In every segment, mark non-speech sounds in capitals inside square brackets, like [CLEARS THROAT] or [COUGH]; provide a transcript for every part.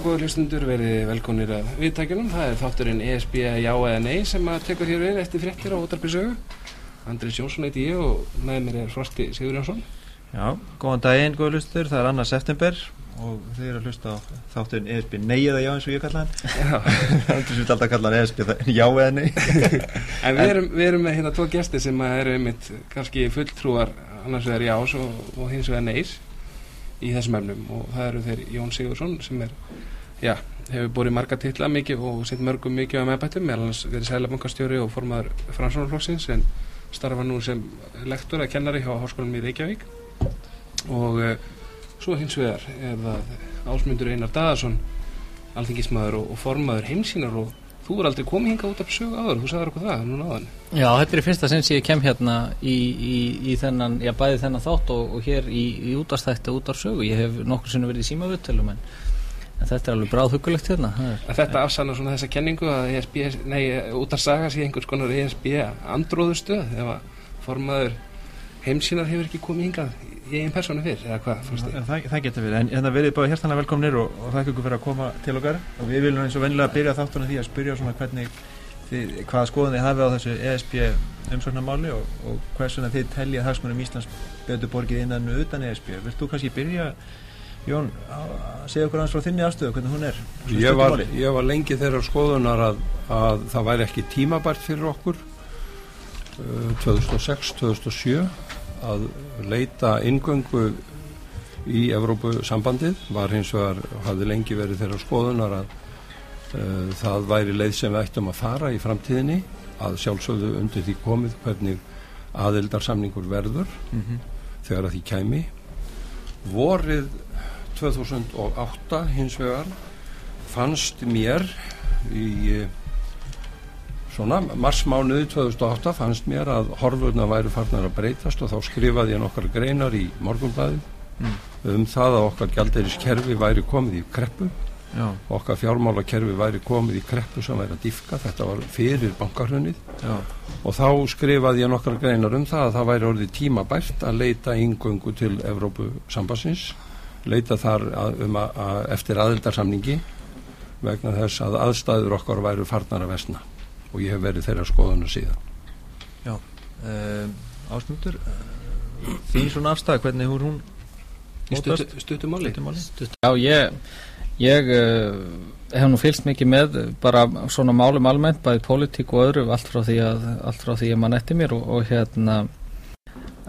Góður hlustundur, verið velkonir að viðtækjunum. Það er þátturinn ESB Já eða Nei sem að tekur hér við eftir fréttir á Ótarpisögu. Andris Jónsson heiti ég og með mér er Frosti Sigur Jónsson. Já, góðan daginn, góður hlustur, það er annað september og þið eru að hlusta á þátturinn ESB Nei eða Já eins og ég kalla hann. Andris [LAUGHS] vil alltaf kalla hann ESB Já eða Nei. [LAUGHS] en við erum, við erum með hérna tvo gæsti sem eru einmitt kannski fulltrúar annars vegar Jás og, og hins vegar Neis í þessum efnum. Og það eru þeir Jón Sigursson sem er, já, hefur búið marga titla mikið og sett mörgum mikið á meðbættum, meðal hans verið sælabankastjóri og formaður Fransónarflokksins en starfa nú sem lektor að kennari hjá Háskólanum í Reykjavík. Og uh, svo hins vegar er það Ásmundur Einar Dagarsson alþingismæður og, og formaður heimsínar og þú er aldrei komið hinga út af sögu áður, þú sagður okkur það núna áðan. Já, þetta er fyrsta sem ég kem hérna í, í, í þennan, já bæði þennan þátt og, og hér í, í útastætti út af sögu. Ég hef nokkur sinni verið í símavutölum en, en þetta er alveg bráð hugulegt hérna er, Þetta afsannar svona þessa kenningu að ESB, nei, út af saga sé einhvers konar ESB andróðustöð ef að formaður heimsínar hefur ekki komið hingað einn persónu fyrr, eða hvað? Það, það, það getur við, en hérna verið bara hjertanlega velkomnir og, og þakka ykkur fyrir að koma til okkar og við viljum eins og vennilega byrja þáttunum því að spyrja svona hvernig þið, hvaða skoðun þið hafið á þessu ESB umsóknarmáli og, og hversuna þið teljið hagsmunum Íslands betur borgið innan og utan ESB. Vilt þú kannski byrja, Jón, að segja okkur hans frá þinni afstöðu, hvernig hún er? Ég var, ég var lengi þeirra skoðunar að, að það væri ekki tímabært fyrir okkur uh, 2006-2007 að leita ingöngu í Evrópusambandið var hins vegar, hafði lengi verið þeirra skoðunar að uh, það væri leið sem við ættum að fara í framtíðinni að sjálfsögðu undir því komið hvernig aðildarsamningur verður mm -hmm. þegar að því kæmi vorið 2008 hins vegar fannst mér í svona marsmánuði 2008 fannst mér að horfurna væri farnar að breytast og þá skrifaði ég nokkar greinar í morgunblæði mm. um það að okkar gælderiskerfi væri komið í kreppu. Já. okkar fjármálakerfi væri komið í kreppu sem væri að diffka, þetta var fyrir bankarhunnið og þá skrifaði ég nokkar greinar um það að það væri orðið tímabært að leita yngöngu til Evrópu sambansins leita þar að, um að, að, eftir aðildarsamningi vegna þess að aðstæður okkar væri farnar að vesna og ég hef verið þeirra skoðanu síðan. Já, uh, ásmundur þín svona afstæð, hvernig hún hún stuttumáli Já, ég ég uh, hef nú fylst mikið með bara svona málum almennt, bæði politík og öðru allt frá því að, allt frá því að mann eftir mér og, og hérna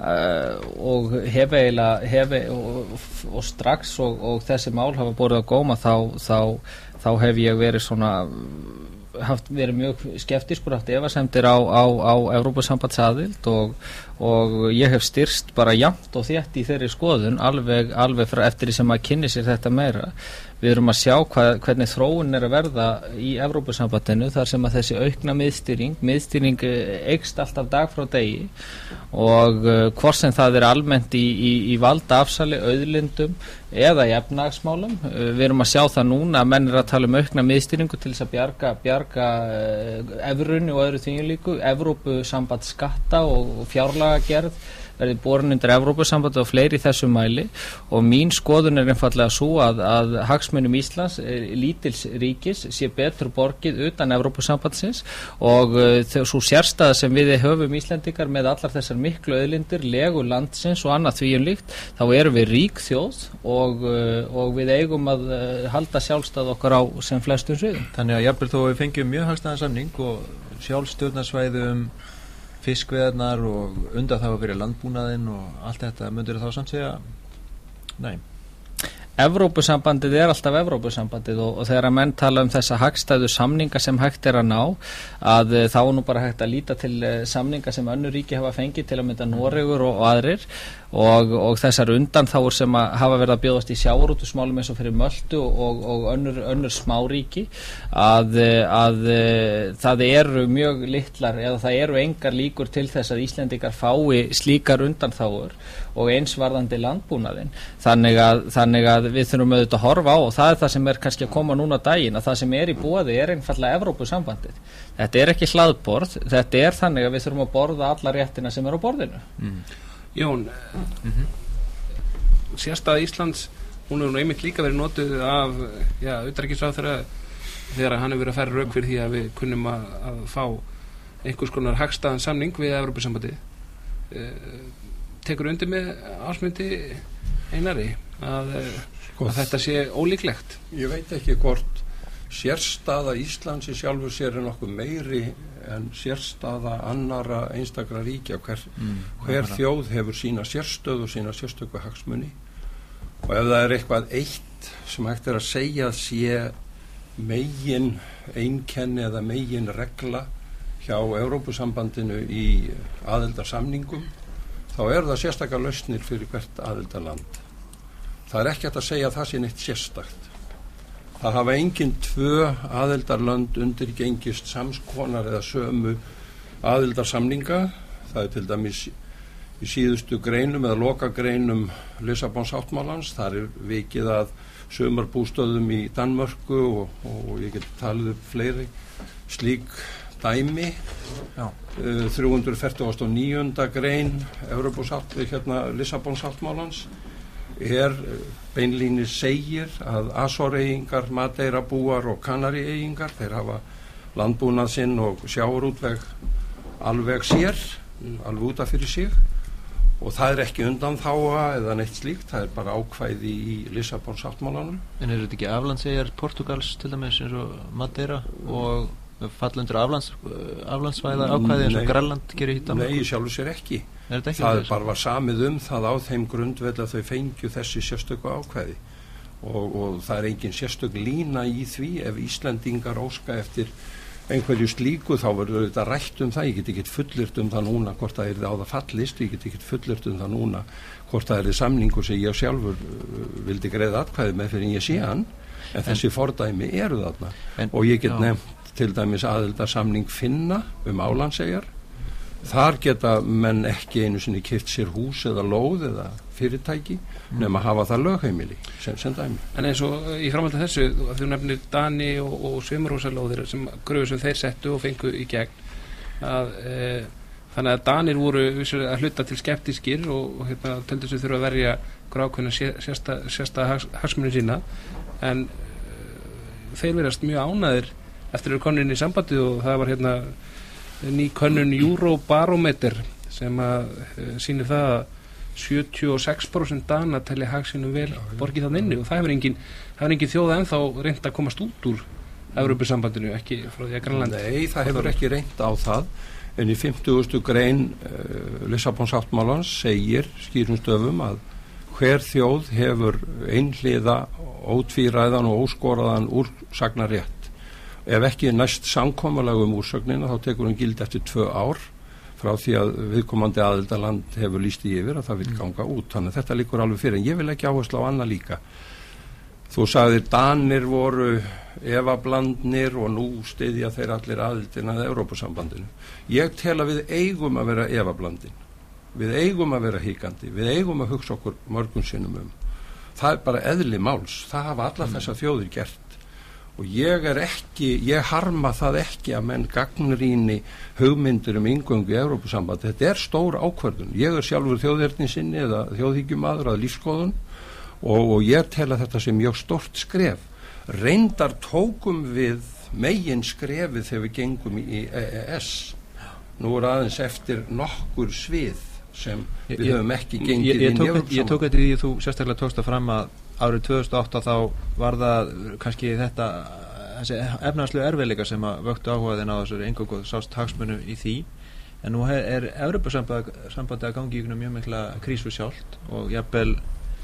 Uh, og hef eiginlega hef, og, og strax og, og þessi mál hafa borðið á góma þá, þá, þá hef ég verið svona haft verið mjög skeftiskur haft efasemtir á, á, á Európa-sambandsaðild og, og ég hef styrst bara jamt og þétt í þeirri skoðun alveg, alveg eftir því sem að kynni sér þetta meira við erum að sjá hvað, hvernig þróun er að verða í Európa-sambandinu þar sem að þessi aukna miðstýring miðstýring eikst alltaf dag frá degi og uh, hvort sem það er almennt í, í, í valda afsali, auðlindum eða í efnagsmálum uh, við erum að sjá það núna að menn er að tala um aukna miðstýringu til þess að bjarga, bjarga uh, efrunni og öðru þingu líku Európa-samband skatta og, og fjárlaga gerð verði borin undir Evrópusambandi og fleiri í þessu mæli og mín skoðun er einfallega svo að, að hagsmunum Íslands, eh, lítils ríkis sé betur borgið utan Evrópusambandsins og uh, svo sérstaða sem við höfum Íslandikar með allar þessar miklu öðlindir, legu landsins og annað því um líkt, þá erum við rík þjóð og, uh, og við eigum að uh, halda sjálfstað okkar á sem flestum sviðum. Þannig að jafnvel þó við fengjum mjög hagstæðansamning og sjálfstjórnarsvæðum fiskveðarnar og undan það að vera landbúnaðinn og allt þetta myndur þá samt segja nei Evrópusambandið er alltaf Evrópusambandið og, og þegar að menn tala um þessa hagstæðu samninga sem hægt er að ná að e, þá er nú bara hægt að líta til e, samninga sem önnur ríki hafa fengið til að mynda Noregur og, og aðrir. Og, og þessar undan þáur sem hafa verið að bjóðast í sjáurútusmálum eins og fyrir Möldu og, önnur, önnur smáríki að, að það eru mjög litlar eða það eru engar líkur til þess að Íslendikar fái slíkar undan þáur og einsvarðandi landbúnaðin þannig að, þannig að við þurfum auðvitað að horfa á og það er það sem er kannski að koma núna daginn að það sem er í bóði er einfallega Evrópusambandið þetta er ekki hlaðborð, þetta er þannig að við þurfum að borða alla réttina sem er á borðinu mm. Jón mm -hmm. sérstað Íslands hún hefur nú einmitt líka verið notuð af já, utrækisáþara þegar hann hefur verið að færa rauk fyrir því að við kunnum að, að fá einhvers konar hagstaðan samning við Evropasambandi uh, tekur undir með ásmundi einari að, Sko, að þetta sé ólíklegt. Ég veit ekki hvort sérstaða Íslands í sjálfur sér er nokkuð meiri en sérstaða annara einstakra ríkja. Hver, mm, hver þjóð hefur sína sérstöð og sína sérstöku hagsmunni og ef það er eitthvað eitt sem hægt er að segja að sé megin einkenni eða megin regla hjá Evrópusambandinu í aðeldarsamningum þá er það sérstakar lausnir fyrir hvert aðeldarland það er ekki að segja að það sé neitt sérstakt. Það hafa engin tvö aðeldarland undirgengist samskonar eða sömu aðeldarsamninga það er til dæmis í síðustu greinum eða loka greinum Lissabons áttmálans þar er vikið að sömarbústöðum í Danmörku og, og ég get talið upp fleiri slík dæmi. Já. Uh, 349. grein Evropos átt, hérna Lissabons áttmálans er uh, beinlíni segir að Azoreyingar, Madeirabúar og Kanarieyingar þeir hafa landbúnað sinn og sjáurútveg alveg sér alveg útaf fyrir sig og það er ekki undan þáa eða neitt slíkt, það er bara ákvæði í Lissabons áttmálanum En eru þetta ekki aflandsegjar Portugals til dæmis eins og Madeira og falla undir aflands, aflandsvæða ákvæði eins og Grænland gerir hitt Nei, í sjálfu sér ekki. Er ekki það bara var samið um það á þeim grundvel að þau fengju þessi sérstöku ákvæði. Og, og það er engin sérstök lína í því. Ef Íslandingar óska eftir einhverju slíku þá verður þetta rætt um það. Ég get ekki fullirt um það núna hvort það er á það fallist, ég get ekki fullirt um það núna hvort það er samningur sem ég sjálfur uh, vildi greiða atkvæði með fyrir en ég sé hann. En þessi fordæmi eru þarna. En- og ég get nefnt til dæmis aðeldarsamning finna um álandsegjar þar geta menn ekki einu sinni kipt sér hús eða lóð eða fyrirtæki nema að hafa það lögheimili sem, sem dæmi. En eins og í framhaldi af þessu, þú nefnir Dani og, og Svimurhúsalóðir sem gröfu sem þeir settu og fengu í gegn að e, þannig að Danir voru að hluta til skeptískir og, og hérna töldu sig þurfa að verja grákvæðina sérsta, sérsta hags, hagsmunni sína. En e, þeir verðast mjög ánæðir eftir að konin í sambandið og það var hérna ný könnun Eurobarometer sem að e, sýnir það að 76% dana telli hagsinu vel borgið þann inni. Og það hefur engin, engin þjóða ennþá reynd að komast út úr Evropasambandinu, ekki frá því að Grænland. Nei, það hefur ekki reynt á það. En í 50. grein uh, Lissabons áttmálans segir skýrum stöfum að hver þjóð hefur einhliða ótvíræðan og óskoraðan úrsagnarétt ef ekki næst samkomalag um úrsögnina þá tekur hún gild eftir tvö ár frá því að viðkomandi aðildaland hefur líst í yfir að það vil ganga út. Þannig að þetta líkur alveg fyrir. En ég vil ekki áherslu á annað líka. Þú sagðir Danir voru evablandnir og nú styðja þeir allir aðildina að Európusambandinu ég tel að við eigum að vera evablandin. Við eigum að vera híkandi við eigum að hugsa okkur mörgum sinnum um. Það er bara eðli máls. Það hafa allar þessar þjóðir gert og ég er ekki, ég harma það ekki að menn gagnrýni hugmyndur um yngöngu í Európusamband þetta er stór ákvörðun, ég er sjálfur þjóðverðin sinni eða þjóðhyggjumæður að lífskoðun og, og ég tel að þetta sé mjög stort skref. Reyndar tókum við megin skrefið þegar við gengum í EES nú er aðeins eftir nokkur svið sem við Ég- höfum ekki ég, gengið ég, inn í tók, ég Evrópusambandið. tók eftir því þú sérstaklega tókst að fram að árið 2008 þá var það kannski þetta þessi efnaðslu erfiðleika sem að vöktu áhugaðin á þessari engöngu sást hagsmunu í því. En nú er, Evropasambandi að gangi einhvern mjög mikla krísu sjálft og jafnvel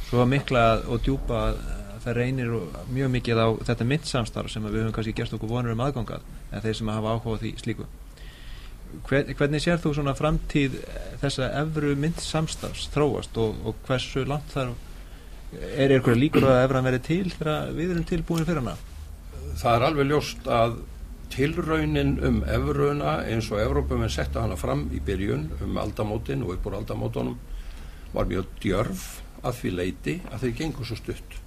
svo mikla og djúpa að það reynir mjög mikið á þetta myndsamstarf sem að við höfum kannski gert okkur vonur um aðgangað en þeir sem hafa áhuga á því slíku. Hver, hvernig sér þú svona framtíð þessa efru myndsamstarfs þróast og, og hversu langt þar er einhverja líkur að efran verið til þegar við erum tilbúin fyrir hana? Það er alveg ljóst að tilraunin um evruna eins og Evrópumenn setja hana fram í byrjun um aldamótin og upp úr aldamótunum var mjög djörf að því leiti að þeir gengur svo stutt.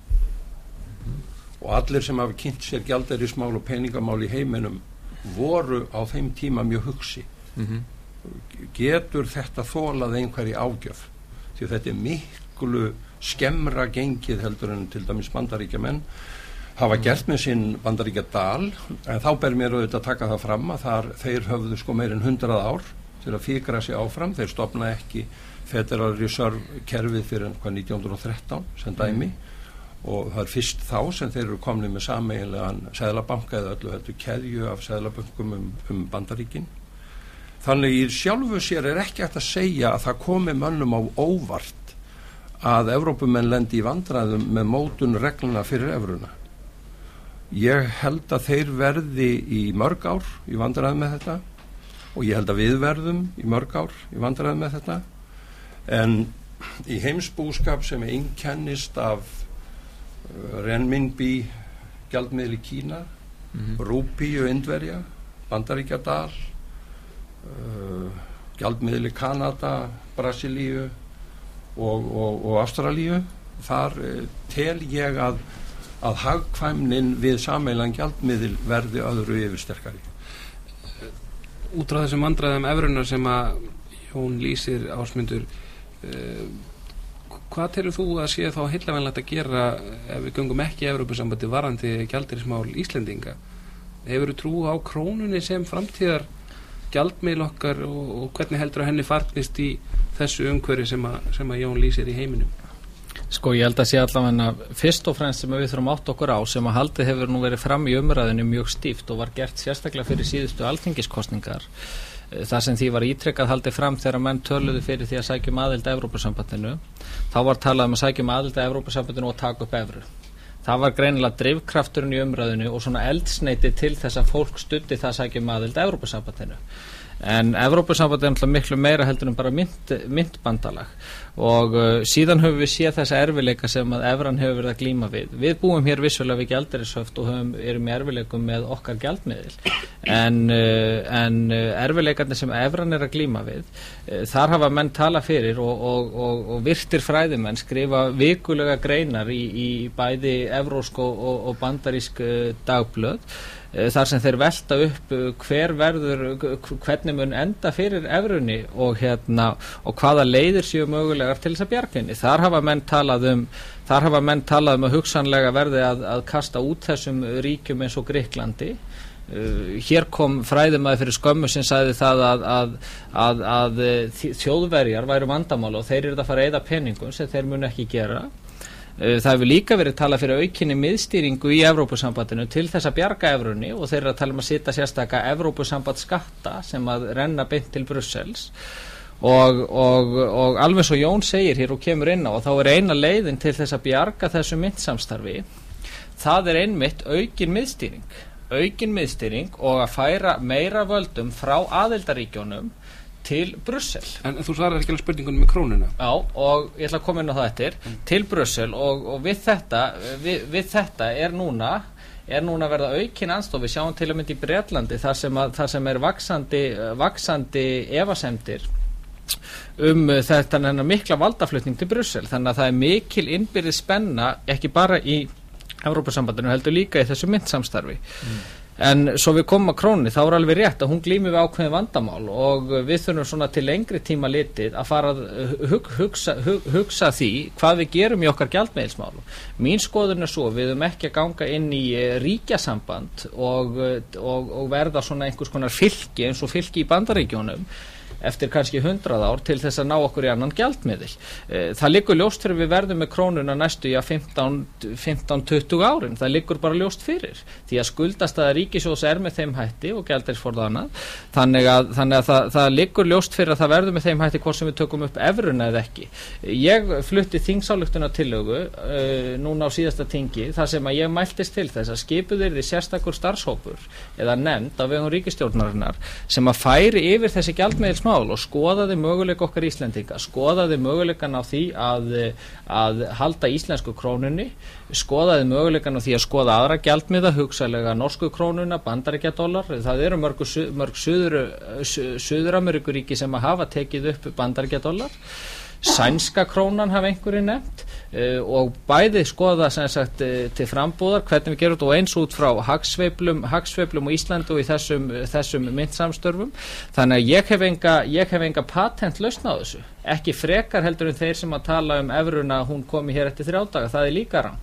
Og allir sem hafi kynnt sér gjalderismál og peningamál í heiminum voru á þeim tíma mjög hugsi. Mm -hmm. getur þetta þólað einhverji ágjöf? Því þetta er miklu skemmra gengið heldur en til dæmis bandaríkja menn hafa gert með sinn bandaríkja dal en þá ber mér auðvitað að taka það fram að þar, þeir höfðu sko meirinn hundrað ár til að fíkra sig áfram, þeir stopna ekki Federal Reserve kerfið fyrir hvað 1913 sem dæmi. Mm og það er fyrst þá sem þeir eru komnið með sameiginlegan seglabanka eða öllu heldur keðju af seglabankum um, um bandaríkin. Þannig í sjálfu sér er ekki hægt að segja að það komi mönnum á óvart að Evrópumenn lendi í vandraðum með mótun regluna fyrir Evruna ég held að þeir verði í mörg ár í vandraðum með þetta og ég held að við verðum í mörg ár í vandraðum með þetta en í heimsbúskap sem er innkennist af Eh, renminbi gjaldmiðli Kína mm -hmm. rúpíu Indverja Bandaríkjadal uh, gjaldmiðli Kanada Brasilíu og, og, og Ástralíu. Þar uh, tel ég að að hagkvæmnin við sameilan gjaldmiðil verði öðru yfirsterkari Út frá þessum vandraðum efrunar sem að Jón lýsir ásmundur uh, hvað telur þú að sé þá heilavenlegt að gera ef við gungum ekki í Európa-sambandi varandi gjaldirismál Íslendinga? Hefur þú trú á krónunni sem framtíðar gjaldmiðl okkar og, og hvernig heldur að henni farnist í þessu umhverju sem, sem að Jón lýsir í heiminum? Sko ég held að sé allavega fyrst og fremst sem við þurfum átt okkur á sem að haldið hefur nú verið fram í umræðinu mjög stíft og var gert sérstaklega fyrir síðustu alþingiskostningar það sem því var ítrekkað haldið fram þegar menn töluðu fyrir því að sækjum aðild að Evrópussambandinu þá var talað um að sækjum aðild að Evrópussambandinu og taka upp Evru það var greinilega drivkrafturinn í umræðinu og svona eldsneiti til þess að fólk stutti það sækjum aðild að Evrópussambandinu en Evrópussamband er náttúrulega miklu meira heldur en bara mynd, myndbandalag og uh, síðan höfum við séð þessa erfileika sem að Evran hefur verið að glíma við. Við búum hér vissulega við gældarisöft og höfum, erum í erfileikum með okkar gældmiðil en, uh, en uh, erfileikarnir sem Evran er að glíma við uh, þar hafa menn tala fyrir og, og, og, og virtir fræðimenn skrifa vikulega greinar í, í bæði evrósk og bandarísk uh, dagblöð þar sem þeir velta upp eh, hver verður, hvernig mun enda fyrir efrunni og hérna og hvaða leiðir séu mögulegar til þess að bjarginni. Þar hafa menn talað um menn talað um að hugsanlega verði að, að kasta út þessum ríkjum eins og Greiklandi. Uh, eh, hér kom fræðumæði fyrir skömmu sem sæði það að, að, að þjóðverjar væru vandamál og þeir eru að fara að eida peningum sem þeir mun ekki gera Eh, það hefur líka verið talað fyrir aukinni miðstýringu í Evrópusambandinu til þess að bjarga Evrunni og þeir eru að tala um að sita sérstaka Evrópusamband skatta sem að renna beint til Brussels. Og, og, og alveg svo Jón segir hér og kemur inn á og þá er eina leiðin til þess að bjarga þessu myndsamstarfi það er einmitt aukin miðstýring. Aukin miðstýring og að færa meira völdum frá aðildaríkjónum til Brussel. En þú svarar ekki alveg spurningunum með krónuna? Já, og ég ætla að koma inn á það eftir. Mm. til Brussel og, og við, þetta, við, við þetta er núna er núna að verða aukin anstof. Við sjáum til og mynd í Breitlandi þar sem, að, þar sem er vaksandi, vaksandi evasemdir um þetta mikla valdaflutning til Brussel. Þannig að það er mikil innbyrðið spenna ekki bara í Európa-sambandinu heldur líka í þessu myndsamstarfi mm en svo við komum að krónni þá er alveg rétt að hún glými við ákveðin vandamál og við þurfum svona til lengri tíma litið að fara að hug, hugsa, hug, hugsa því hvað við gerum í okkar gjaldmeðilsmál mín skoðun er svo við höfum ekki að ganga inn í eh, ríkjasamband og, og, og verða svona einhvers konar fylki eins og fylki í bandaríkjónum eftir kannski hundrað ár til þess að ná okkur í annan gjaldmiðil. Eh, það liggur ljóst fyrir við verðum með krónuna næstu í að 15-20 árin. Það liggur bara ljóst fyrir því að skuldast að ríkisjós er með þeim hætti og gældirisforðana þannig að, þannig að það, það liggur ljóst fyrir að það verður með þeim hætti hvort sem við tökum upp efruna eða ekki. Ég flutti þingsáluktuna tillögu uh, núna á síðasta tingi þar sem að ég mæltist til þess að skipuðir því sérstakur starfshópur eða nefnd mál og skoðaði möguleik okkar Íslendinga, skoðaði möguleikan á því að, að halda íslensku krónunni, skoðaði möguleikan á því að skoða aðra gjaldmiða, hugsaðlega norsku krónuna, bandaríkjadólar, það eru mörg, mörg Suður-Ameríkuríki sem að hafa tekið upp bandaríkjadólar sænska krónan hafa einhverju nefnt uh, og bæði skoða sagt, uh, til frambúðar hvernig við gerum þetta og eins út frá hagsveiflum, hagsveiflum og Íslandu í þessum, þessum myndsamstörfum þannig að ég hef enga, enga patent lausna á þessu ekki frekar heldur en þeir sem að tala um efruna hún komi hér eftir þrjádaga, það er líka rann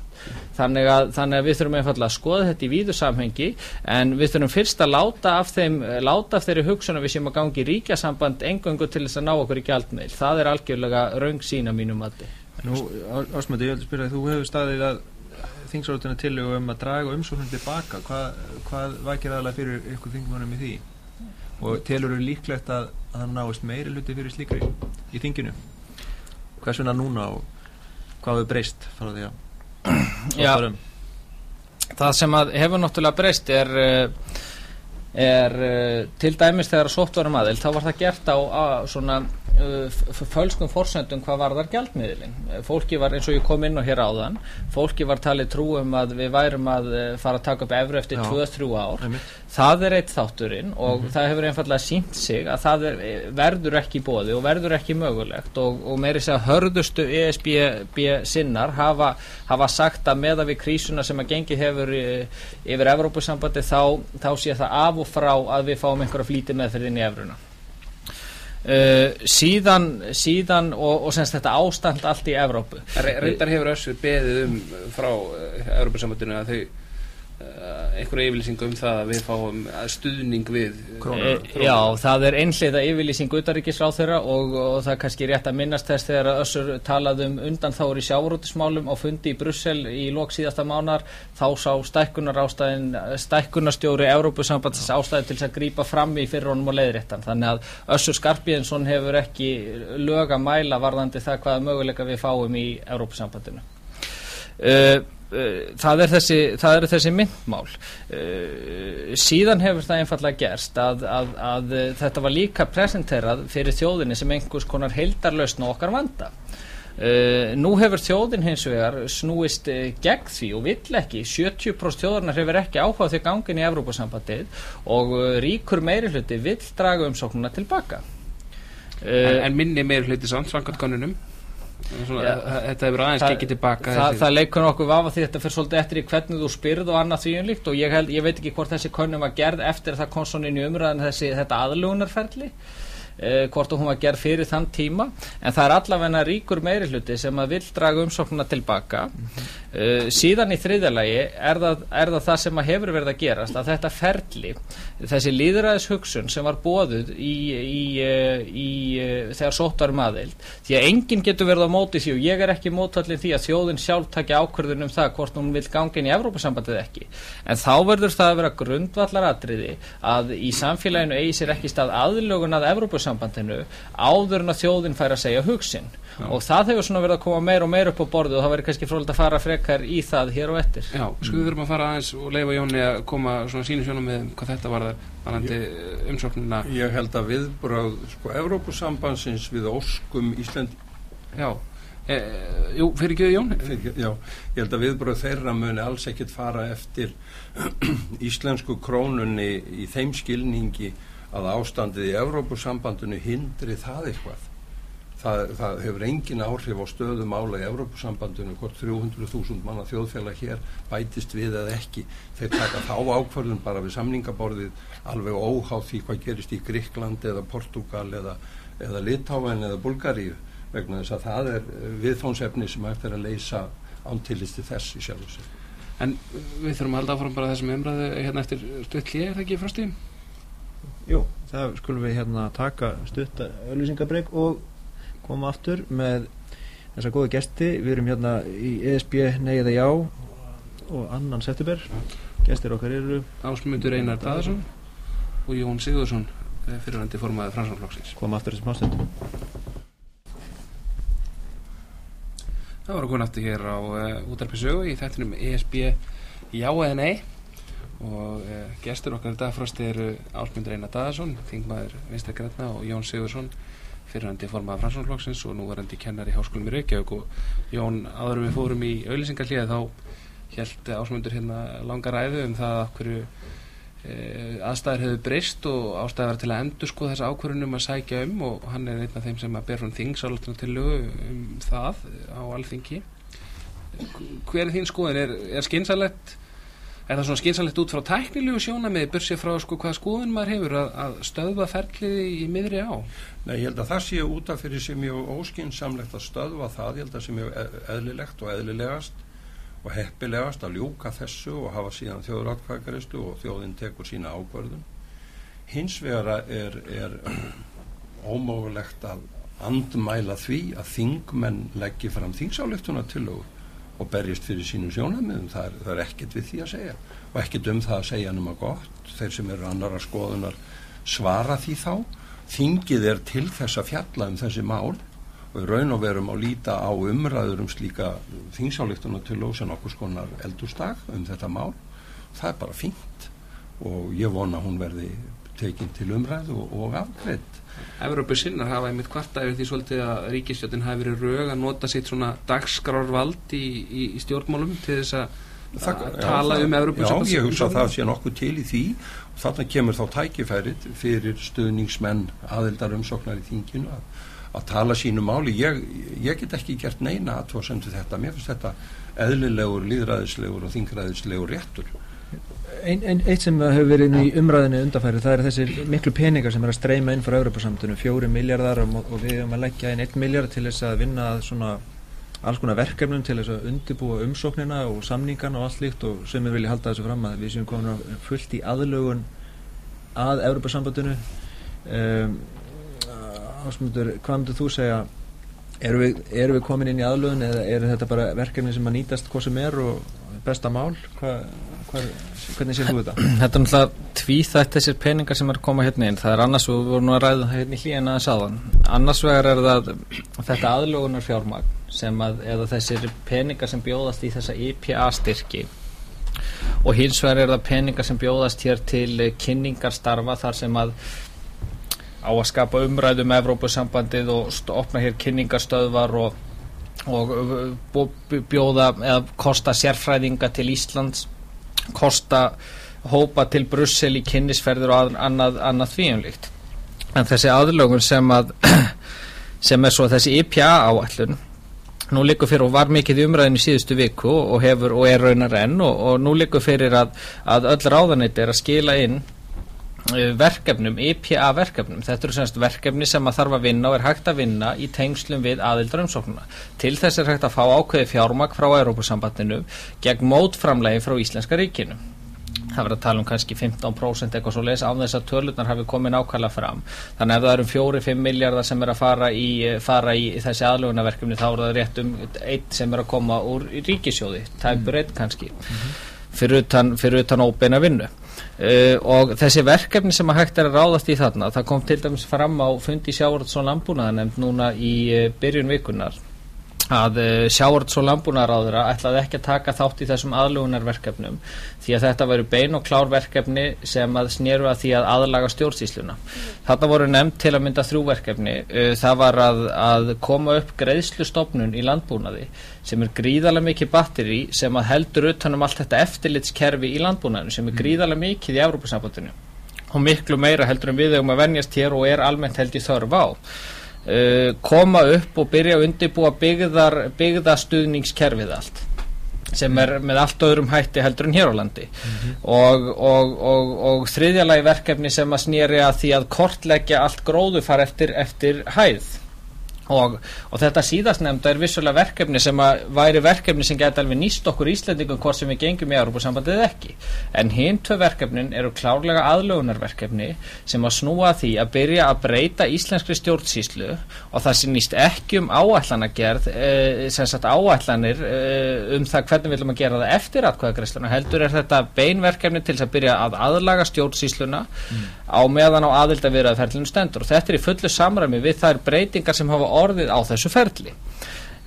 þannig að, þannig að við þurfum einfallega að skoða þetta í víðu samhengi en við þurfum fyrst að láta af, þeim, láta af þeirri hugsunum við sem að gangi í ríkjasamband engöngu til þess að ná okkur í gjaldmiðl það er algjörlega raung sína mínum að Nú, Ásmöndi, ég vil spyrja þú hefur staðið að þingsárútuna til um að draga umsóknum tilbaka hvað, hvað vakir aðalega fyrir ykkur þingmannum í því og telur þú líklegt að, að það náist meiri hluti fyrir slíkri í þinginu? Hvers vegna núna og hvað hefur breyst frá því að Já, það sem að hefur náttúrulega breyst er, eh, er eh, til dæmis þegar að sótt varum aðeil þá var það gert á, á svona fölskum forsendum hvað var þar gjaldmiðlin fólki var eins og ég kom inn á hér áðan fólki var talið trú um að við værum að uh, fara að taka upp efru eftir 2-3 ár Einmitt. það er eitt þátturinn og mm -hmm. það hefur einfallega sínt sig að það er, verður ekki bóði og verður ekki mögulegt og, og meiri segja hörðustu ESB sinnar hafa, hafa sagt að með að við krísuna sem að gengi hefur yfir Evrópusambandi þá, þá sé það af og frá að við fáum einhverja flíti með fyrir inn í efruna Uh, síðan, síðan og, og semst þetta ástand allt í Evrópu. Reyndar hefur össu beðið um frá uh, Evrópusamöndinu að þau Eh, einhverja yfirlýsing um það að við fáum stuðning við e, Já, það er einhleita yfirlýsing utaríkisráð þeirra og, og það er kannski rétt að minnast þess þegar Össur talaði um undan þá er í sjáurútismálum á fundi í Brussel í lok síðasta mánar. Þá sá stækkunar ástæðin stækkunarstjóri Európusambands ástæði til að grípa fram í fyrirrónum og leiðréttan þannig að Össur Skarpíðinsson hefur ekki lög að mæla varðandi það hvaða möguleika við fáum í Európusambandinu uh, Eh, það er þessi, þessi myndmál uh, síðan hefur það einfallega gerst að, að, að þetta var líka presenterað fyrir þjóðinni sem einhvers konar heildarlausn okkar vanda. Uh, nú hefur þjóðin hins vegar snúist uh, gegn því og vill ekki 70% þjóðarnar hefur ekki áhugað því gangin í Evrópasambandið og ríkur meiri hluti vill draga umsóknuna tilbaka en, en minni meiri hluti samt svangart konunum Svona, þetta hefur aðeins ekki tilbaka það, það leikur nokkuð vafa því þetta fyrir svolítið eftir í hvernig þú spyrð og annað því umlíkt og ég, held, ég veit ekki hvort þessi könnum var gerð eftir að það kom svona inn í umræðin þessi, þetta aðlugunarferli eh, hvort hún var gerð fyrir þann tíma. En það er allavegna ríkur meiri hluti sem að vil draga umsóknuna tilbaka mm -hmm. Eh, síðan í þriðjalagi er, er það það sem hefur verið að gerast að þetta ferli þessi líðræðis hugsun sem var bóðuð í, í, eh, í, eh, þegar sóttarum aðeild því að enginn getur verið á móti því og ég er ekki mótallin því að þjóðin sjálf takja ákvörðun um það hvort hún vil ganga inn í Evrópasambandið ekki en þá verður það að vera grundvallar atriði að í samfélaginu eigi sér ekki stað aðlögun að Evrópasambandið Evrópusambandinu áður en að þjóðin fær að segja hugsin Já. og það hefur svona verið að koma meir og meir upp á borðu og það verður kannski frólægt að fara frekar í það hér og eftir. Já, sko við þurfum að fara aðeins og leifa Jóni að koma svona sínu sjónum með hvað þetta var varandi umsóknina. Ég held að viðbröð sko Evrópusambansins við óskum Ísland Já E, jú, fyrir ekki Jón. Fyrir, Já, ég held að viðbröð þeirra muni alls ekkit fara eftir [CLEARS THROAT] íslensku krónunni í þeim skilningi að ástandið í Evrópusambandinu hindri það eitthvað. Það, það hefur engin áhrif á stöðum ála í Evrópusambandinu hvort 300.000 manna þjóðfélag hér bætist við eða ekki. Þeir taka þá ákvörðun bara við samningaborðið alveg óháð því hvað gerist í Gríkland eða Portugal eða, eða Litáen eða Bulgaríu vegna þess að það er viðfónsefni sem eftir að leysa ántilisti þess í sjálf og sér. En við þurfum að halda áfram bara þessum umræðu hérna eftir stutt hlið, er það ekki frá stíðum? Jú, það skulum við hérna taka stutta auðlýsingabreik og koma aftur með þessa góða gesti. Við erum hérna í ESB Neiða Já og annan september. Gestir okkar eru Ásmundur Einar Daðarsson og Jón Sigurðsson eh, fyrirhandi formaðið fransanflokksins. Koma aftur þessi smástönd. Það var að koma aftur hér á uh, eh, útarpisögu í þettinum ESB Já eða Nei og eh, gestur okkar í dagfrosti eru Álmundur Einar Daðarsson, þingmaður Vinstakrætna og Jón Sigursson fyrirhandi formað Fransónflokksins og nú varandi kennar í Háskólum í Reykjavík og Jón, áður við fórum í auðlýsingarlíða þá held Álmundur hérna langa ræðu um það að hverju eh, aðstæðar hefur breyst og ástæðar til að endur sko þess ákvörunum að sækja um og hann er einn af þeim sem að ber frá þingsálutina til lögu um það á alþingi hver er þín skoðin? Er, er skynsalett er það svona skynsalegt út frá tæknilegu sjónamiði bursið frá sko hvað skoðun maður hefur að, að stöðva ferliði í miðri á? Nei, ég held að það sé út af fyrir sem mjög óskinsamlegt að stöðva það, ég held að sem mjög e- eðlilegt og eðlilegast og heppilegast að ljúka þessu og hafa síðan þjóðratkvækaristu og þjóðin tekur sína ákvörðun. Hins vegar er, er [CLEARS THROAT] ómögulegt að andmæla því að þingmenn leggji fram þingsáleiktuna til og berjist fyrir sínum sjónamiðum, það það er ekkert við því að segja og ekkert um það að segja nema gott, þeir sem eru annara skoðunar svara því þá. Þingið er til þess að fjalla um þessi mál og raun og verum að líta á umræður um slíka þingsáleiktuna til og sem okkur skonar eldurstag um þetta mál. Það er bara fínt og ég vona hún verði tekinn til umræðu og, og afgreitt Evrópu sinnar hafa einmitt kvarta yfir því svolítið að ríkistjóttin hafi verið rög að nota sitt svona dagskrárvald í, í, í stjórnmálum til þess að Það, tala já, um Evrópu Já, ég hugsa að það sé nokkuð til í því. Og þarna kemur þá tækifærið fyrir stuðningsmenn aðeldar umsóknar í þinginu að, að tala sínu máli. Ég, ég get ekki gert neina að tvo sem til þetta, mér finnst þetta eðlilegur, líðræðislegur og þingræðislegur réttur ein, ein, Eitt sem hefur verið í umræðinu undanfæri það er þessi miklu peningar sem er að streyma inn frá Európa-samtunum, fjóri miljardar og, og við erum að leggja inn eitt miljard til þess að vinna svona alls konar verkefnum til þess að undibúa umsóknina og samningarna og allt líkt og sem við viljum halda þessu fram að við séum komin fullt í aðlögun að Európa-sambandinu um, Ásmundur, hvað myndur þú segja? Eru við, eru við komin inn í aðlögun eða eru þetta bara verkefni sem að nýtast hvað sem er og besta mál? Hvað, hvað, hvernig sér þú þetta? [CLEARS THROAT] Þetta er náttúrulega tvíþætt þessir peningar sem er að koma hérna inn. Það er annars, við vorum að ræða það hérna í hlýjana að sáðan annars vegar er það þetta aðlögunar fjármagn sem að, eða þessir peningar sem bjóðast í þessa IPA styrki og hins vegar er það peningar sem bjóðast hér til kynningarstarfa þar sem að á að skapa umræðum um Evrópusambandið og opna hér kynningarstöðvar og, og bjóða eða kosta sérfræðinga til Íslands kosta hópa til Brussel í kynnisferður og annað, annað þvíumlíkt en þessi aðlögun sem að [CLEARS THROAT] sem er svo þessi IPA áallun nú likur fyrir og var mikið umræðin í síðustu viku og hefur og er raunar enn og, og nú likur fyrir að, að öll ráðanætti er að skila inn uh, verkefnum, IPA verkefnum þetta eru semst verkefni sem að þarf að vinna og er hægt að vinna í tengslum við aðildarumsóknuna til þess er hægt að fá ákveði fjármag frá Európusambandinu gegn mótframlegin frá Íslenska ríkinu. Það verður að tala um kannski 15% eitthvað svo les á þess að törlunar hafi komið nákvæmlega fram. Þannig að ef það eru 4-5 miljardar sem er að fara í, fara í þessi aðlugunaverkefni þá er það rétt um eitt sem er að koma úr ríkisjóði tæpur eitt kannski. Fyrir utan, fyrir utan óbeina vinnu uh, og þessi verkefni sem að hægt er að ráðast í þarna það kom til dæmis fram á fundi Sjávardsson Lambúnaðanemnd núna í uh, byrjun vikunar að sjáarts og lambúnaráðura ætlaði ekki að taka þátt í þessum aðlugunarverkefnum því að þetta veru bein og klár verkefni sem að snéru að því að aðlaga stjórnsýsluna. Þarna voru nefnd til að mynda þrjú verkefni. Það var að, að koma upp greiðslustofnun í landbúnaði sem er gríðarlega mikið batteri sem að heldur utanum allt þetta eftirlitskerfi í landbúnaðinu sem er gríðarlega mikið í Európa-sambandinu og miklu meira heldur en við um að venjast hér og er almennt held í þörf á. Uh, koma upp og byrja að undirbúa byggðar, byggðastuðningskerfið allt sem er með allt öðrum hætti heldur en hér á landi mm -hmm. og, og, og, og þriðjalagi verkefni sem að snýri að því að kortleggja allt gróðu far eftir, eftir hæð Og, og þetta síðastnefnda er vissulega verkefni sem að væri verkefni sem geta alveg nýst okkur íslendingum hvort sem við gengum í Európa-sambandið ekki. En hinn tvö verkefnin eru klárlega aðlögunarverkefni sem að snúa því að byrja að breyta íslenskri stjórnsýslu og það sem nýst ekki um áætlanagerð e, sem sagt áætlanir e, um það hvernig viljum að gera það eftir atkvæðagreisluna heldur er þetta beinverkefni til að byrja að aðlaga stjórnsýsluna mm. á meðan á aðildavirðaðferðlunum stendur. Og þetta er í fullu samræmi við þær breytingar sem hafa orðið á þessu ferli.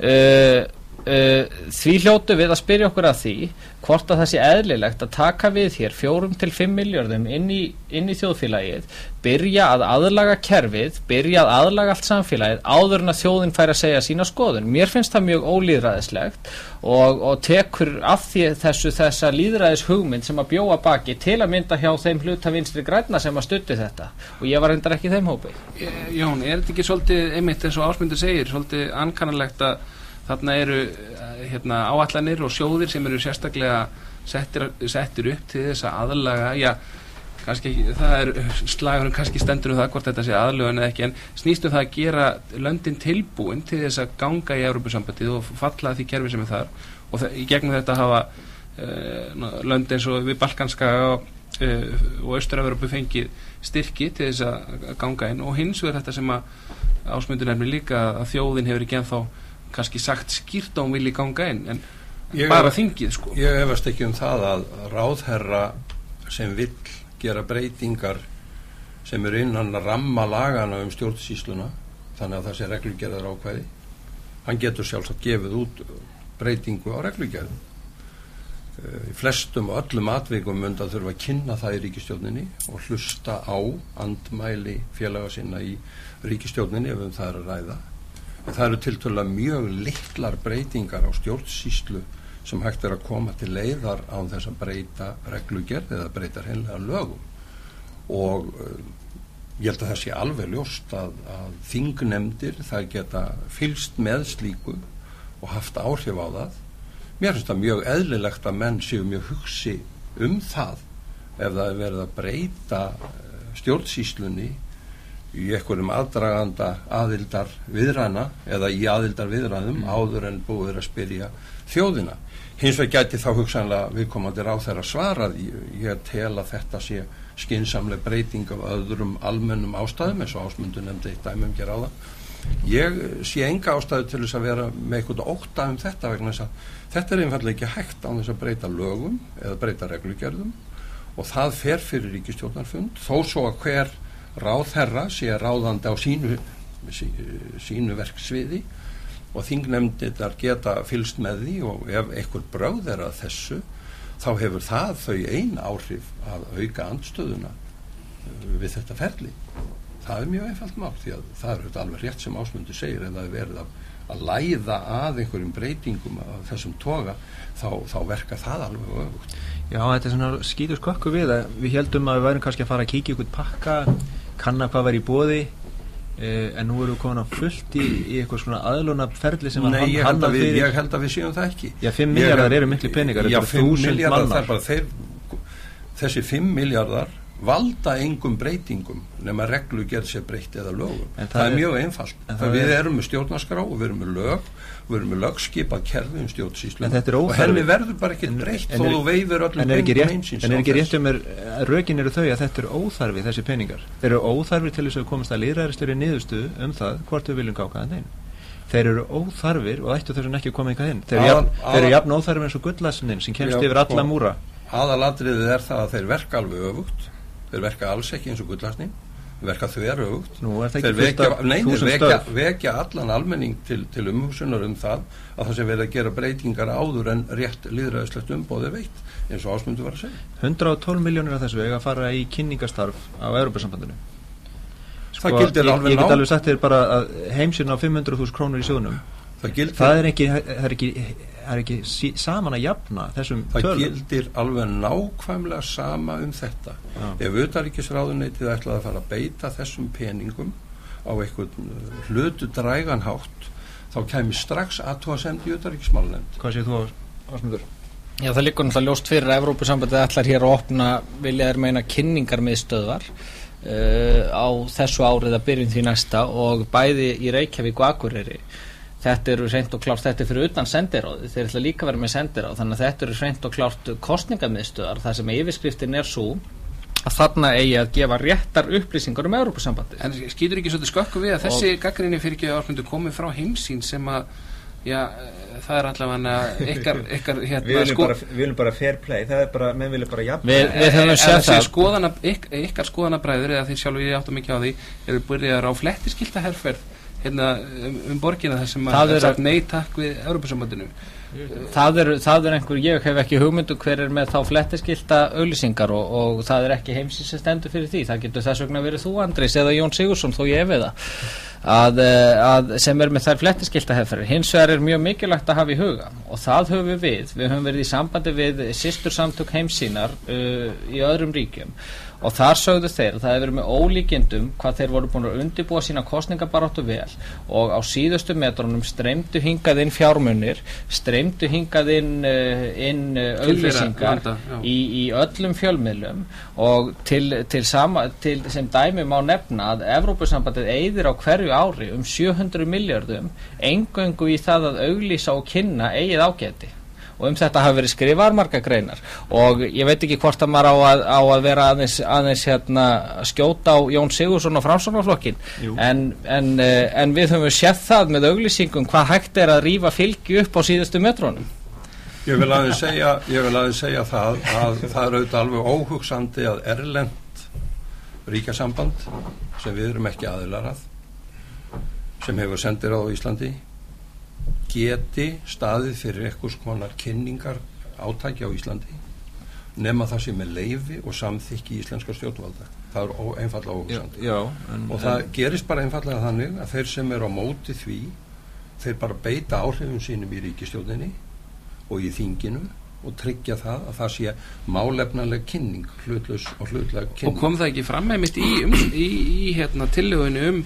Uh, uh, því hljótu við að spyrja okkur að því hvort að það sé eðlilegt að taka við hér fjórum til fimm miljardum inn í, inn í þjóðfélagið byrja að aðlaga kerfið byrja að aðlaga allt samfélagið áður en að þjóðin fær að segja sína skoðun. Mér finnst það mjög ólýðræðislegt og, og tekur af því þessu þessa líðræðis hugmynd sem að bjóa baki til að mynda hjá þeim hluta vinstri græna sem að stutti þetta. Og ég var hendar ekki þeim hópi. Jón, er þetta ekki svolítið einmitt eins og ásmundur segir, svolítið þarna eru hérna, áallanir og sjóðir sem eru sérstaklega settir, settir upp til þess að aðlaga, já kannski það er slagurinn kannski stendur um það hvort þetta sé aðlögun eða ekki en snýstum það að gera löndin tilbúin til þess að ganga í Európusambandið og falla því kerfi sem er þar. Og í gegnum þetta hafa uh, lönd eins og við Balkanska og, uh, og Östur-Európu fengið styrki til þess að ganga inn. Og hins vegar þetta sem að ásmyndur nefnir líka að þjóðin hefur ekki ennþá kannski sagt skýrt á hún vilji ganga inn en ég bara þingið sko. Ég hefast ekki um það að ráðherra sem vill gera breytingar sem eru innan að ramma lagana um stjórnsísluna þannig að það sé reglugerðar ákvæði hann getur sjálfsagt gefið út breytingu á reglugerðum eh, í flestum og öllum atvikum mund að þurfa að kynna það í ríkistjórninni og hlusta á andmæli félaga sinna í ríkistjórninni ef um það er að ræða það eru til að mjög litlar breytingar á stjórnsíslu sem hægt er að koma til leiðar á þess að breyta reglugerð eða breyta hreinlega lögum. Og uh, ég held að það sé alveg ljóst að, að þingnemdir það geta fylst með slíku og haft áhrif á það. Mér finnst það mjög eðlilegt að menn séu mjög hugsi um það ef það er verið að breyta uh, stjórnsíslunni í einhverjum aðdraganda aðildar viðræna eða í aðildar viðræðum mm. áður en búið að spyrja þjóðina. Hins vegar gæti þá hugsanlega viðkomandi ráð þeirra svarað ég tel að þetta sé skinsamleg breyting af öðrum almennum ástæðum eins og ásmundu nefndi eitt dæmum hér á það ég sé enga ástæðu til þess að vera með eitthvað óta um þetta vegna þess að þetta er einfallega ekki hægt á þess að breyta lögum eða breyta reglugjörðum og það fer fyrir ríkistjórnarfund þó svo að hver ráð herra sé ráðandi á sínu, sínu verksviði og þingnefndir geta fylst með því og ef einhver bröð er að þessu þá hefur það þau ein áhrif að auka andstöðuna uh, við þetta ferli. Það er mjög einfalt mál því að það er alveg rétt sem ásmundu segir en það er verið að, að læða að einhverjum breytingum af þessum toga þá, þá verka það alveg öfugt. Já, þetta er svona skýtur skokku við að við heldum að við værum kannski að fara að kíkja ykkur pakka kanna hvað var í bóði Eh, en nú erum við komin að fullt í, í eitthvað svona aðluna ferli sem Nei, ég held, við, ég held að við séum það ekki. Já, 5 miljardar eru miklu peningar Já, 5 miljardar þessi 5 miljardar valda engum breytingum nema reglu gerð sér breytt eða lögum. Það, það er mjög einfalt. við erum með stjórnarskrá og við erum með lög við erum með lögskipað kerfi um stjórnsýslu og henni verður bara ekki breytt þó þú veifir öllum en er ekki rétt, en er ekki rétt um er rökin eru þau að þetta er óþarfi þessi peningar. Þeir eru óþarfi til þess að komast að lýraðarisleiri niðurstuðu um það hvort við viljum gáka að þeim þeir eru óþarfir og ættu þess að ekki koma eitthvað inn. Þeir eru jafn óþarfir eins og gullasnin sem kemst yfir alla múra. Aðaladriðið er það að þeir verka alveg öfugt þeir verka alls ekki eins og gullasning verka þver aukt þeir vekja, nei, vekja, vekja allan almenning til, til umhúsunar um það að það sem verður að gera breytingar áður en rétt liðræðislegt umbóði veitt eins og ásmundu var að segja. 112 miljónir af þessu vega að fara í kynningastarf á Európa-sambandinu sko, ég, ég get alveg sagt þér bara að heimsinn á 500.000 krónur í sjónum það, það. er ekki, það er ekki er ekki sí, saman að jafna þessum það tölum. gildir alveg nákvæmlega sama um þetta Já. ef auðaríkisráðuneytið ætlaði að fara að beita þessum peningum á einhvern uh, hlutu dræganhátt þá kemur strax aðtú að senda í auðaríkismálnend Hvað séu þú ásmundur? Já það líkur náttúrulega ljóst fyrir að Evrópussambandið ætlar hér að opna viljaður meina kynningar með stöðvar uh, á þessu árið að byrjun því næsta og bæði í Reykjavík og Akureyri þetta eru reynd og klárt, þetta er fyrir utan sendiráði, þeir ætla líka að vera með sendiráð þannig að þetta eru reynd og klárt kostningamiðstöðar þar sem yfirskriftin er svo að þarna eigi að gefa réttar upplýsingar um Európa-sambandi En skýtur ekki svolítið skökku við að þessi gaggrinni fyrir ekki áhrundu komið frá heimsín sem að já, það er allavega ykkar, ykkar hérna, við, viljum sko bara, við viljum bara fair play það er bara, menn viljum bara jafn við, við höfum séð það. skoðana, ykkar, ykkar skoðanabræður eða því sjálf hérna, um, um borgina þar sem að það er neytakk við Európa-sambandinu það er, það er einhver, ég hef ekki hugmyndu hver er með þá flettiskilta auðlýsingar og, og það er ekki heimsins sem stendur fyrir því, það getur þess vegna verið þú Andris eða Jón Sigursson þó ég hef það. Að, eh, að sem er með þær flettiskilta hefðferðir, hins vegar er mjög mikilvægt að hafa í huga og það höfum við við, við höfum verið í sambandi við sýstur samtök heimsínar uh, í öðrum ríkjum og þar sögðu þeir að það hefur með ólíkindum hvað þeir voru búin að undibúa sína kostningabaráttu vel. Og á síðustu metrunum streymdu hingað inn fjármunir streymdu hingað inn, uh, inn uh, auðlýsingar í, í öllum fjölmiðlum. Og til, til, sama, til sem dæmi má nefna að Evrópusambandið eigðir á hverju ári um 700 miljardum engöngu í það að auglýsa og kynna eigið ágæti og um þetta hafa verið skrifar marga greinar. Og ég veit ekki hvort að maður á að, á að vera aðeins, aðeins hérna, skjóta á Jón Sigursson og Framsóknarflokkin en, en, eh, en við höfum séð það með auglýsingum hvað hægt er að rýfa fylgi upp á síðustu metrónum Ég vil aðeins segja, vil aðeins segja það að það er auðvitað alveg óhugsandi að Erlend ríkasamband sem við erum ekki aðilarað sem hefur sendir á Íslandi geti staðið fyrir eitthvað skonar kynningar átækja á Íslandi nema það sem er leifi og samþykki í íslenska stjórnvalda. Það er einfallega en, og það en, gerist bara einfallega þannig að þeir sem er á móti því þeir bara beita áhrifum sínum í ríkistjórninni og í þinginu og tryggja það að það sé málefnaleg kynning hlutlus og hlutlega kynning. Og kom það ekki fram með mitt í, um, í, í hérna, tillögunni um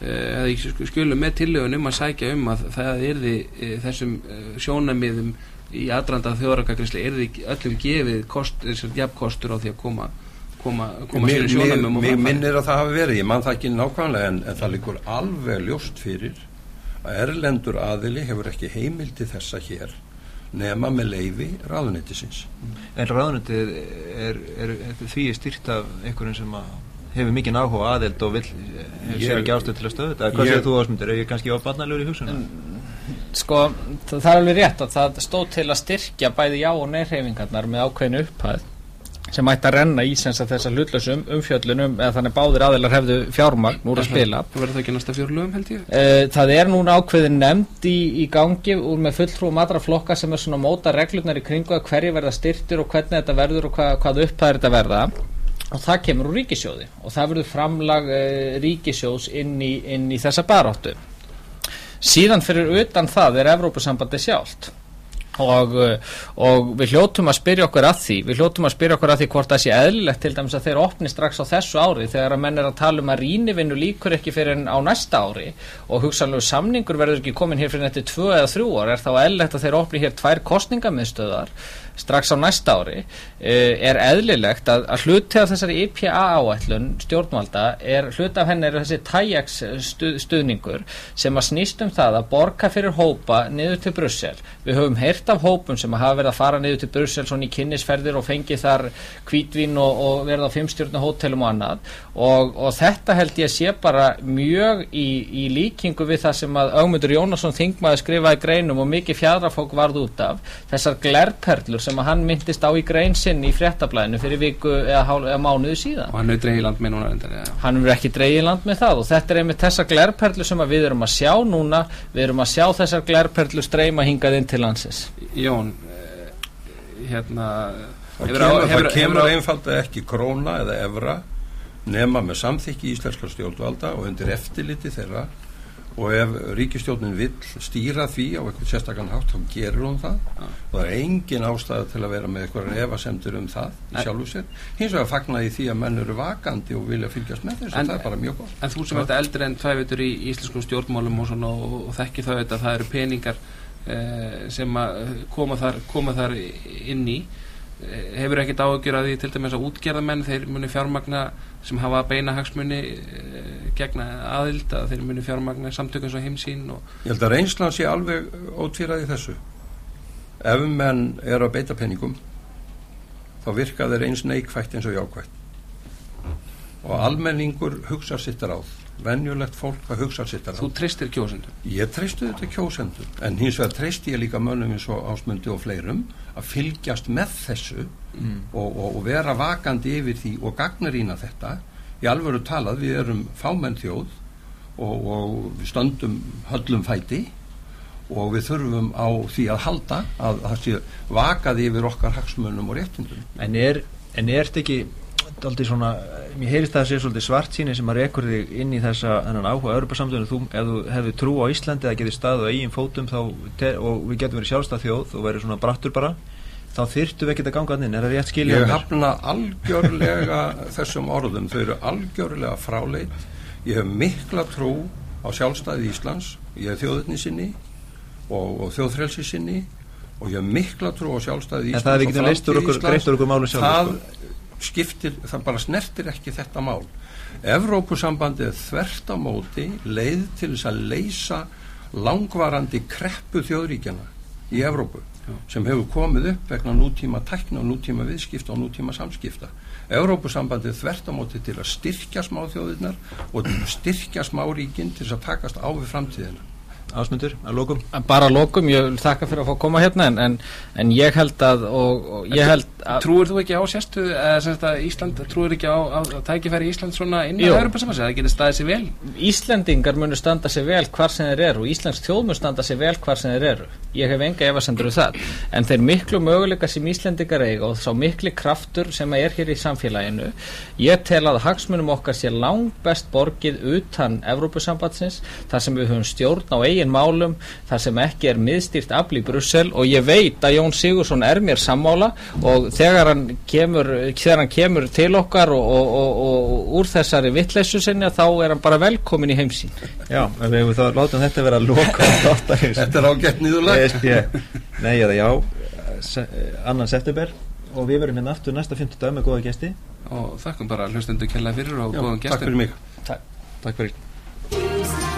Eh, eða ég skulum með tillögun um að sækja um að það erði eh, þessum eh, sjónamiðum í aðranda þjóðrakakrisli erði öllum gefið kost, jafnkostur á því að koma koma, koma mér, mér, mér minnir að það hafi verið, ég mann það ekki nákvæmlega en, en það likur alveg ljóst fyrir að erlendur aðili hefur ekki heimildi þessa hér nema með leifi ráðunættisins En ráðunættið er, er, er því styrt af einhverjum sem að hefur mikið áhuga aðeld og vil sér ekki ástöð til að stöðu þetta. Hvað séð þú ásmundir, er ég kannski á barnalögur í hugsunum? Sko, það er alveg rétt að það stóð til að styrkja bæði já og neyrhefingarnar með ákveðinu upphæð sem ætti að renna í senst að þessa hlutlösum umfjöllunum eða þannig báðir aðeinar hefðu fjármagn úr að spila. Það verður það ekki næsta fjárlögum held ég? Uh, það er núna ákveðin nefnd í, í gangi úr með fulltrúum aðra flokka sem er svona móta reglurnar í kringu að hverju verða styrtir og hvernig þetta verður og hva, hvað upphæðir þetta verða og það kemur úr ríkisjóði og það verður framlag uh, ríkisjóðs inn í, inn í þessa baráttu. Síðan fyrir utan það er Evrópusambandi sjálft. Og, uh, og við hljóttum að spyrja okkur að því við hljóttum að spyrja okkur að því hvort það sé eðlilegt til dæmis að þeir opni strax á þessu ári þegar að menn er að tala um að rínivinnu líkur ekki fyrir en á næsta ári. Og hugsanlegu samningur verður ekki komin hér fyrir nætti tvö eða þrjú ár. Er þá eðlilegt að þeir opni hér tvær kostningamiðstöðar strax á næsta ári eh, er eðlilegt að, að hluti af þessari IPA áætlun stjórnvalda er hluti af henni er þessi TAIEX stuð, stuðningur sem að snýst um það að borga fyrir hópa niður til Brussel. Við höfum heyrt af hópum sem hafa verið að fara niður til Brussel svona í kynnisferðir og fengið þar kvítvín og, og verið á fimmstjórnu hótelum og annað. Og, og þetta held ég sé bara mjög í, í líkingu við það sem að Ögmundur Jónasson Þingmaður skrifaði greinum og mikið fjadrafólk varð út af. Þessar glerperlur sem að hann myndist á í grein sinn í fréttablaðinu fyrir viku eða, hál, eða mánuðu síðan. Og hann er dreigið land með núna reyndar, ja. hann er ekki dreigið land með það og þetta er einmitt þessar glerperlu sem við erum að sjá núna. Við erum að sjá þessar glerperlu streyma hingað inn til landsins. Jón eh, hérna það kemur, hefur, kemur einfalda ekki króna eða evra nema með samþykki í Íslenska stjórnvalda og undir eftirliti þeirra og ef ríkistjórnin vill stýra því á eitthvað sérstakann hátt þá gerur hún það. Ja. og það er engin ástæða til að vera með eitthvað evasemtur um það í sjálfu sér. Hins vegar fagnar ég því að menn eru vakandi og vilja fylgjast með þess að það er bara mjög gott. En þú sem ert eldri en tvævitur í íslenskum stjórnmálum og, svona, og, og þekki það að það eru peningar eh, sem koma þar, koma þar inn í. Eh, hefur ekkert áhugjur að því til dæmis að útgerðamenn þeir muni fjármagna sem hafa beina hagsmunni eh, gegna aðild að þeir muni fjármagna samtökun svo heimsín og Ég held að reynslan sé alveg ótvíraði þessu. Ef menn er að beita penningum þá virka þeir eins neikvægt eins og jákvægt og almenningur hugsa sitt ráð. Venjulegt fólk að hugsa sitt ráð. Þú treystir kjósendur? Ég treystu þetta kjósendur en hins vegar treysti ég líka mönnum eins og ásmundi og fleirum að fylgjast með þessu mm. og, og, og vera vakandi yfir því og gagnarína þetta í alvöru talað við erum fámenn þjóð og, og stöndum höllum fæti og við þurfum á því að halda að það sé vakað yfir okkar hagsmunum og réttindum. En er, þetta ekki aldrei svona, mér heyrist það að sé svolítið svart síni sem að rekur þig inn í þessa þennan áhuga Örubarsamtöðinu, þú, ef þú hefði trú á Íslandi eða getið stað á eigin fótum þá, og við getum verið sjálfstað þjóð og verið svona brattur bara þá þyrftu við ekki að ganga inn, er það rétt skilja Ég hafna algjörlega [LAUGHS] þessum orðum, þau eru algjörlega fráleit. Ég hef mikla trú á sjálfstæði Íslands ég hef þjóðutni sinni og, og þjóðfrelsi sinni. Og ég hef mikla trú á sjálfstæði Íslands en það er ekki leistur okkur, okkur málu sjálf það sko. skiptir, það bara snertir ekki þetta mál. Evrópusambandið þvert á móti leið til þess að leysa langvarandi kreppu þjóðríkjana í Evrópu sem hefur komið upp vegna nútíma tækna og nútíma viðskipta og nútíma samskipta. Evrópusambandið þvert á móti til að styrkja smáþjóðirnar og styrkja smáríkin til að takast á við framtíðina Ásmundur, að lókum? Bara að lókum, ég vil þakka fyrir að fá að koma hérna en, en, en ég held að, og, og ég held að Trúir þú ekki á sérstu, eða semst að Ísland trúir ekki á, á, á tækifæri Ísland svona inn á Europasamans, eða getur staðið sér vel? Íslandingar munur standa sér vel hvar sem þeir eru og Íslands þjóð munur standa sér vel hvar sem þeir eru ég hef enga efasendur um það en þeir miklu möguleika sem Íslandingar eiga og þá miklu kraftur sem er hér í samfélaginu ég tel að hagsmunum okkar sé langt best borgið utan Evrópusambatsins þar sem við höfum stjórn á eigin eigin málum þar sem ekki er miðstýrt afl í Brussel og ég veit að Jón Sigursson er mér sammála og þegar hann kemur, þegar hann kemur til okkar og, og, og, og úr þessari vittlesu sinni þá er hann bara velkomin í heimsín Já, við hefum þá látið þetta vera loka [LAUGHS] Þetta er ágætt nýðuleg Nei, eða já annan september og við verum hérna aftur næsta 50 dag með góða gæsti og þakkum bara hlustendu kella fyrir og góða gæsti Takk fyrir mig. Takk, takk fyrir